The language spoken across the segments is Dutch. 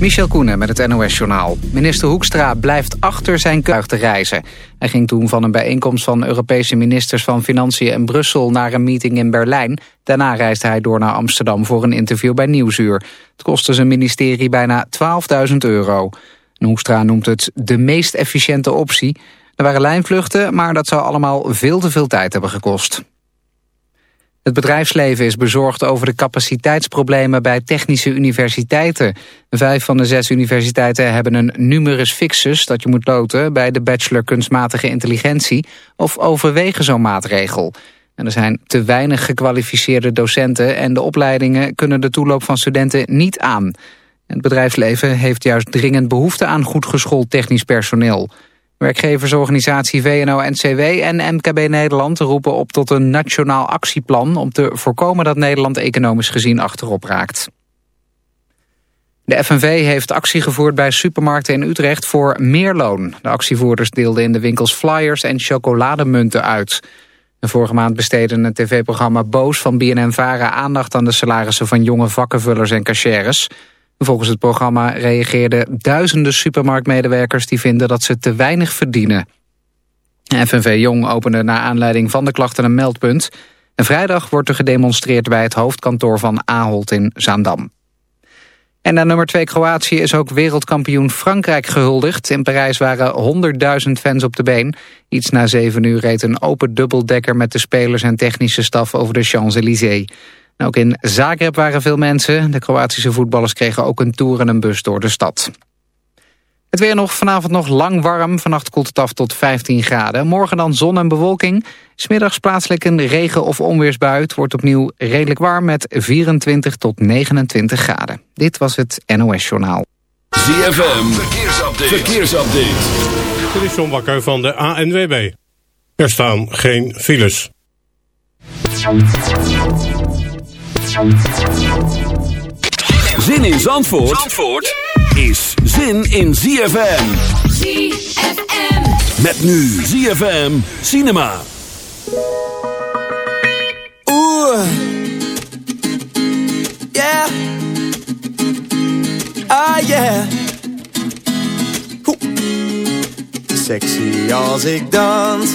Michel Koenen met het NOS-journaal. Minister Hoekstra blijft achter zijn kuig te reizen. Hij ging toen van een bijeenkomst van Europese ministers van Financiën in Brussel naar een meeting in Berlijn. Daarna reisde hij door naar Amsterdam voor een interview bij Nieuwsuur. Het kostte zijn ministerie bijna 12.000 euro. Hoekstra noemt het de meest efficiënte optie. Er waren lijnvluchten, maar dat zou allemaal veel te veel tijd hebben gekost. Het bedrijfsleven is bezorgd over de capaciteitsproblemen bij technische universiteiten. Vijf van de zes universiteiten hebben een numerus fixus dat je moet loten bij de bachelor kunstmatige intelligentie of overwegen zo'n maatregel. En er zijn te weinig gekwalificeerde docenten en de opleidingen kunnen de toeloop van studenten niet aan. Het bedrijfsleven heeft juist dringend behoefte aan goed geschoold technisch personeel. Werkgeversorganisatie VNO-NCW en MKB Nederland roepen op tot een nationaal actieplan... om te voorkomen dat Nederland economisch gezien achterop raakt. De FNV heeft actie gevoerd bij supermarkten in Utrecht voor meer loon. De actievoerders deelden in de winkels flyers en chocolademunten uit. De vorige maand besteden het tv-programma Boos van BNN-Vara aandacht aan de salarissen van jonge vakkenvullers en cashiers... Volgens het programma reageerden duizenden supermarktmedewerkers... die vinden dat ze te weinig verdienen. FNV Jong opende naar aanleiding van de klachten een meldpunt. En vrijdag wordt er gedemonstreerd bij het hoofdkantoor van Ahold in Zaandam. En naar nummer 2 Kroatië is ook wereldkampioen Frankrijk gehuldigd. In Parijs waren 100.000 fans op de been. Iets na 7 uur reed een open dubbeldekker met de spelers en technische staf over de Champs-Élysées. Ook in Zagreb waren veel mensen. De Kroatische voetballers kregen ook een tour en een bus door de stad. Het weer nog vanavond nog lang warm. Vannacht koelt het af tot 15 graden. Morgen dan zon en bewolking. Smiddags plaatselijk een regen- of onweersbui. Het wordt opnieuw redelijk warm met 24 tot 29 graden. Dit was het NOS Journaal. ZFM, verkeersupdate. verkeersupdate. Dit is John Bakker van de ANWB. Er staan geen files. Zin in Zandvoort, Zandvoort is zin in ZFM. ZFM. Met nu ZFM Cinema. Oeh. Yeah. Ah yeah. Hoe. Sexy als ik dans.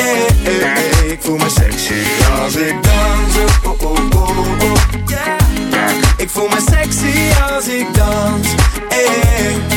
hey, hey. Ik voel me sexy als ik dans. Oh, oh, oh, oh, yeah. Ik voel me sexy als ik dans. Hey.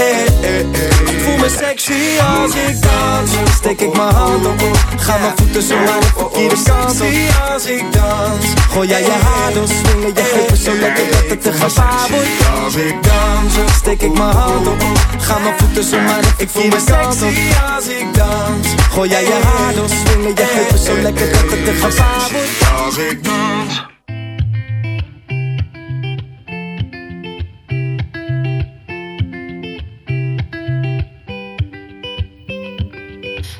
Ik voel me sexy als ik dans. Steek ik mijn hand op, ga mijn voeten zo aan de verkeerde kant op. als ik dans. Gooi jij je haar door, swingen je heupen zo lekker dat het te gevaar wordt. Als ik dans, steek ik mijn hand op, ga mijn voeten zo aan de verkeerde kant op. als ik dans. Gooi jij je haar door, swingen je heupen zo lekker dat het te gevaar wordt. Als ik dans.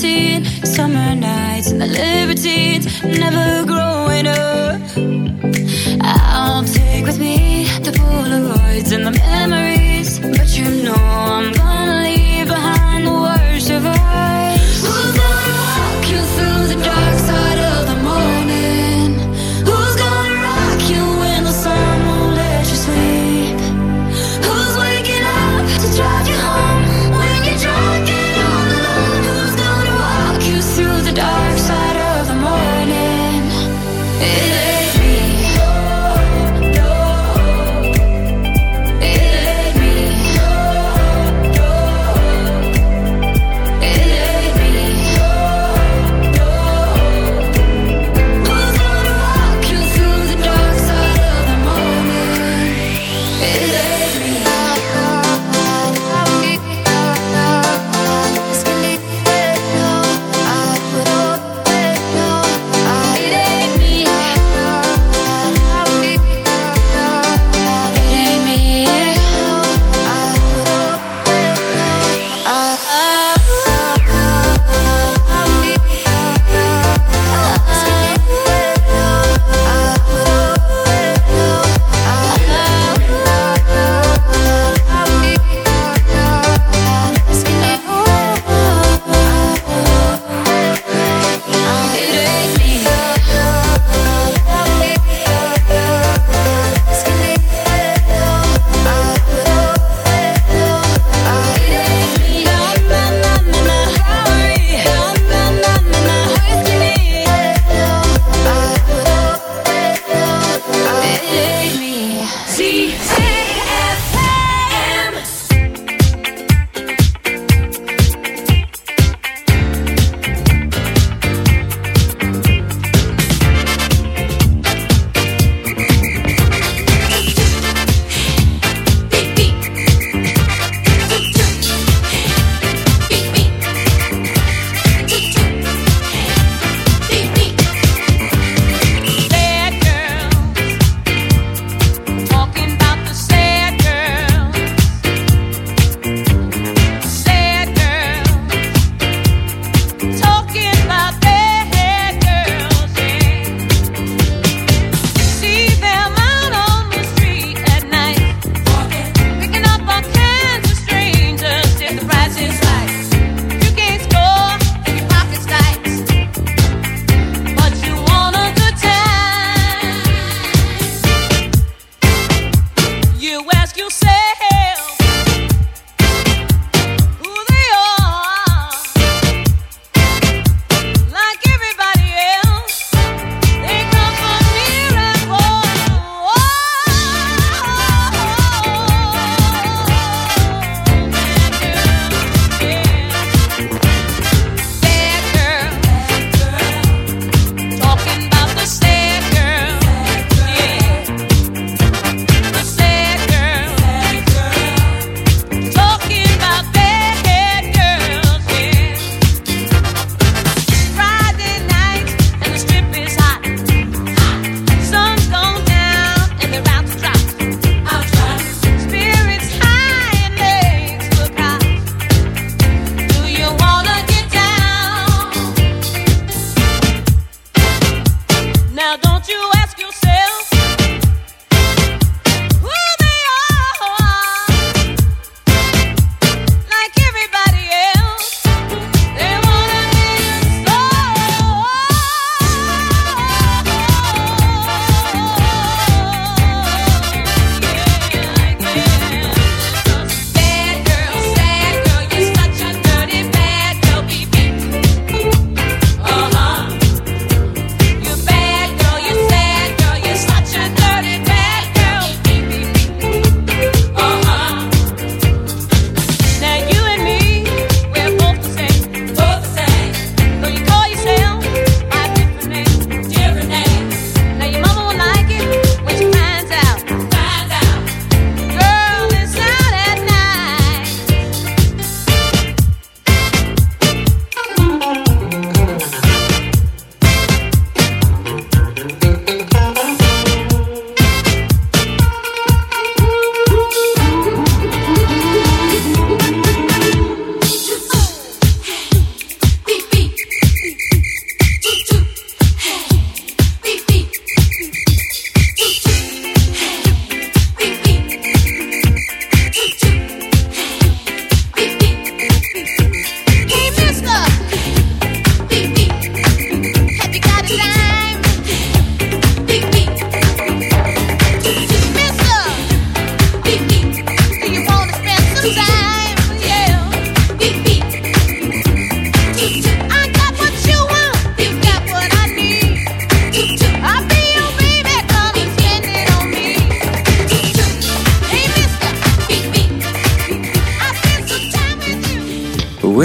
17 Summer nights and the libertines Never growing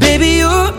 Baby, you're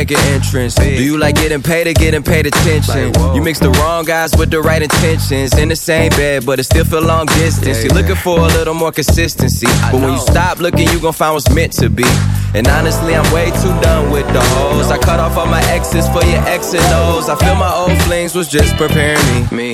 entrance. Do you like getting paid or getting paid attention? You mix the wrong guys with the right intentions. In the same bed, but it still feel long distance. You're looking for a little more consistency. But when you stop looking, you gon' find what's meant to be. And honestly, I'm way too done with the hoes. I cut off all my exes for your X and O's. I feel my old flings was just preparing me.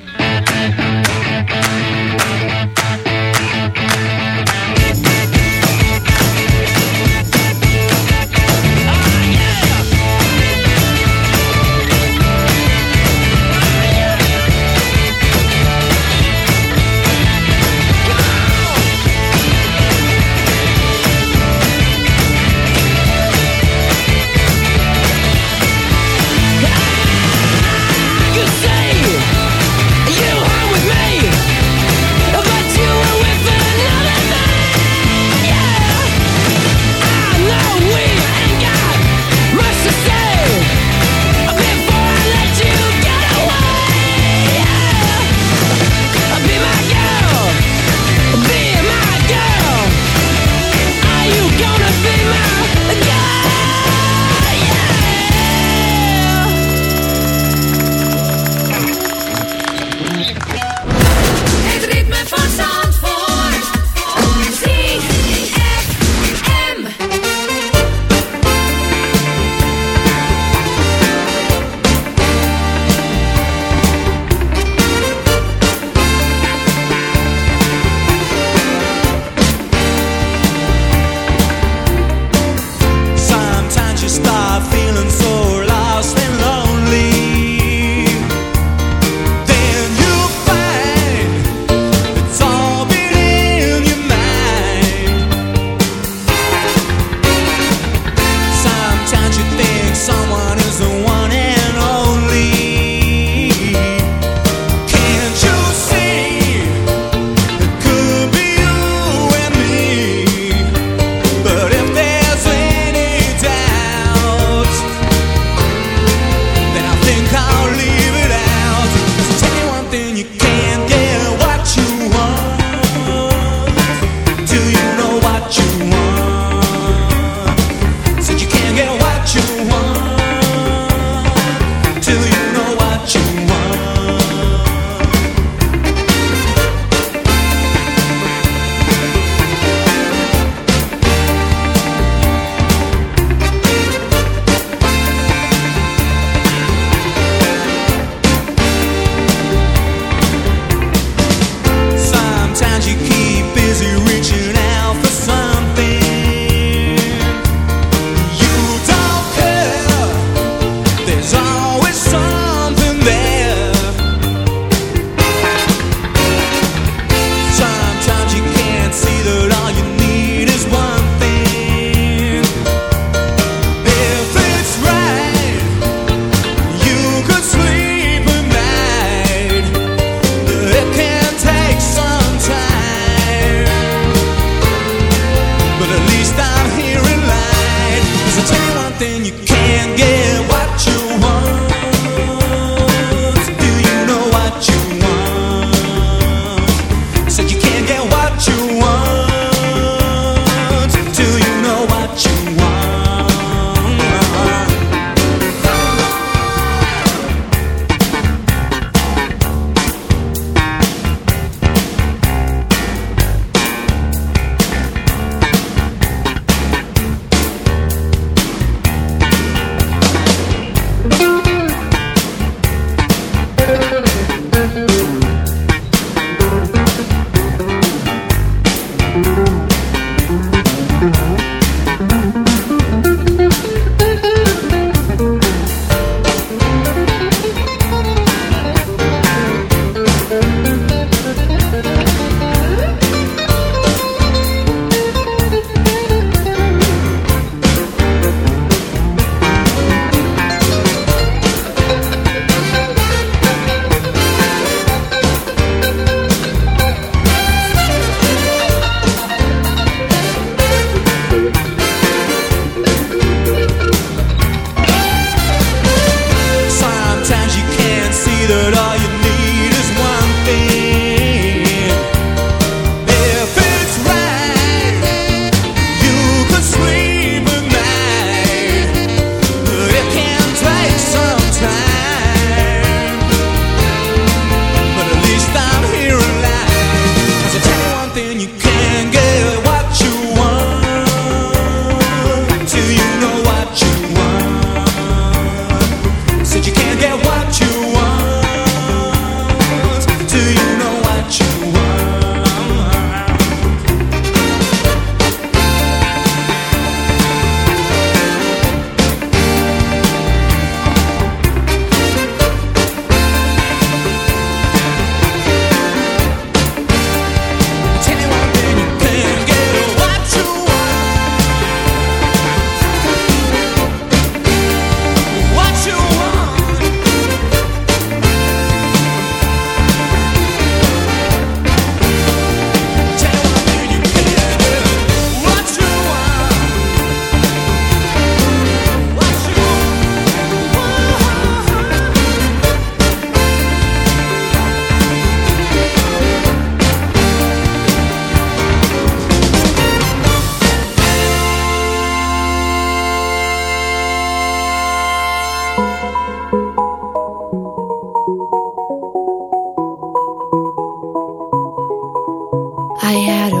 I had a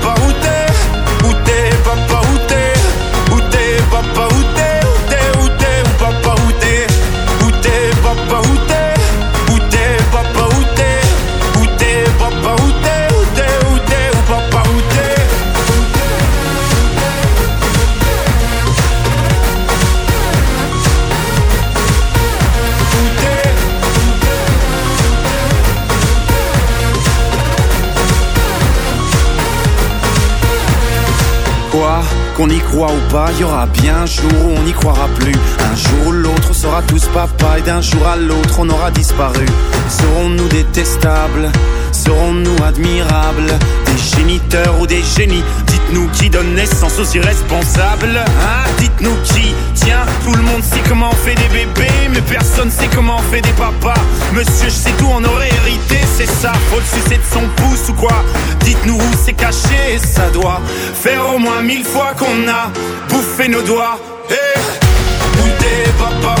Ou pas, y aura bien un jour où on n'y croira plus. Un jour ou l'autre, sera tous papa et d'un jour à l'autre, on aura disparu. Serons-nous détestables? Serons-nous admirables? Des géniteurs ou des génies? Dites-nous qui donne naissance aux irresponsables Hein? Dites-nous qui? Tiens, tout le monde sait comment on fait des bébés Mais personne sait comment on fait des papas. Monsieur, je sais tout, on aurait hérité, c'est ça. Faut le sucer de son pouce ou quoi? Dites-nous où c'est caché, ça doit Faire au moins mille fois qu'on a bouffé nos doigts. Eh Où t'es papa,